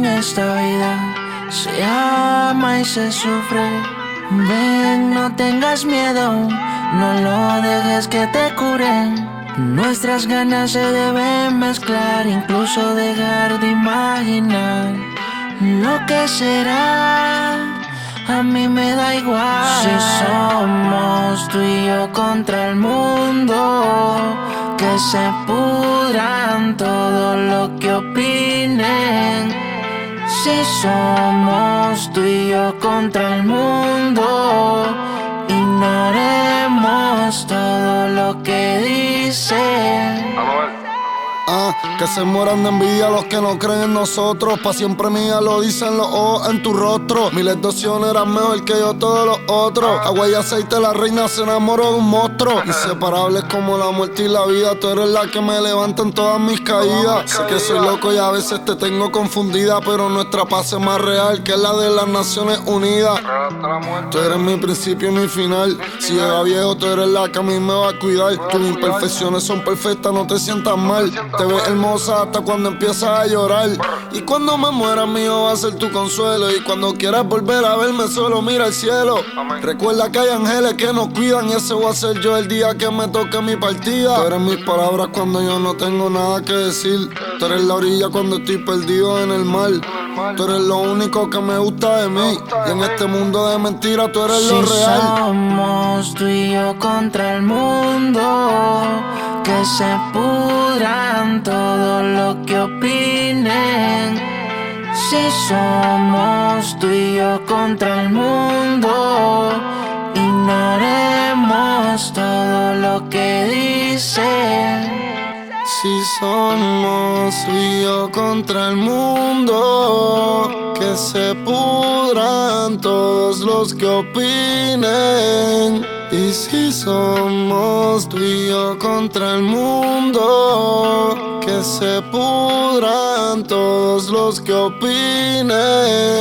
esta vida se ama y se sufre. Ven, no tengas miedo, no lo dejes que te cure. Nuestras ganas se deben mezclar, incluso dejar de imaginar lo que será. A mí me da igual si somos tú y yo contra el mundo. Que se pudran todo lo que opinen. Si somos tú y yo contra el mundo, ignoremos todo lo que dicen. Ah, que se mueran de envidia los que no creen en nosotros. Pa' siempre mía lo dicen los ojos en tu rostro. Miles de opciones eran mejor que yo todos los otros. Agua y aceite, la reina se enamoró de un monstruo. Inseparables como la muerte y la vida. Tú eres la que me levanta en todas mis caídas. Sé que soy loco y a veces te tengo confundida. Pero nuestra paz es más real que la de las Naciones Unidas. Tú eres mi principio y mi final. Si llega viejo, tú eres la que a mí me va a cuidar. Tus imperfecciones son perfectas, no te sientas mal. Te ves hermosa hasta cuando empiezas a llorar. Y cuando me muera, mío va a ser tu consuelo. Y cuando quieras volver a verme, solo mira al cielo. Recuerda que hay ángeles que nos cuidan. Y ese voy a ser yo el día que me toque mi partida. Tú eres mis palabras cuando yo no tengo nada que decir. Tú eres la orilla cuando estoy perdido en el mar. Tú eres lo único que me gusta de mí. Y en este mundo de mentiras, tú eres lo real. somos tú y yo contra el mundo, que se pudran todo lo que opinen. Si somos tú y yo contra el mundo, ignoremos todo lo que dicen. Si somos tú y yo contra el mundo, que se pudran todos los que opinen. Y si somos tú contra el mundo, que se pudran todos los que opinen.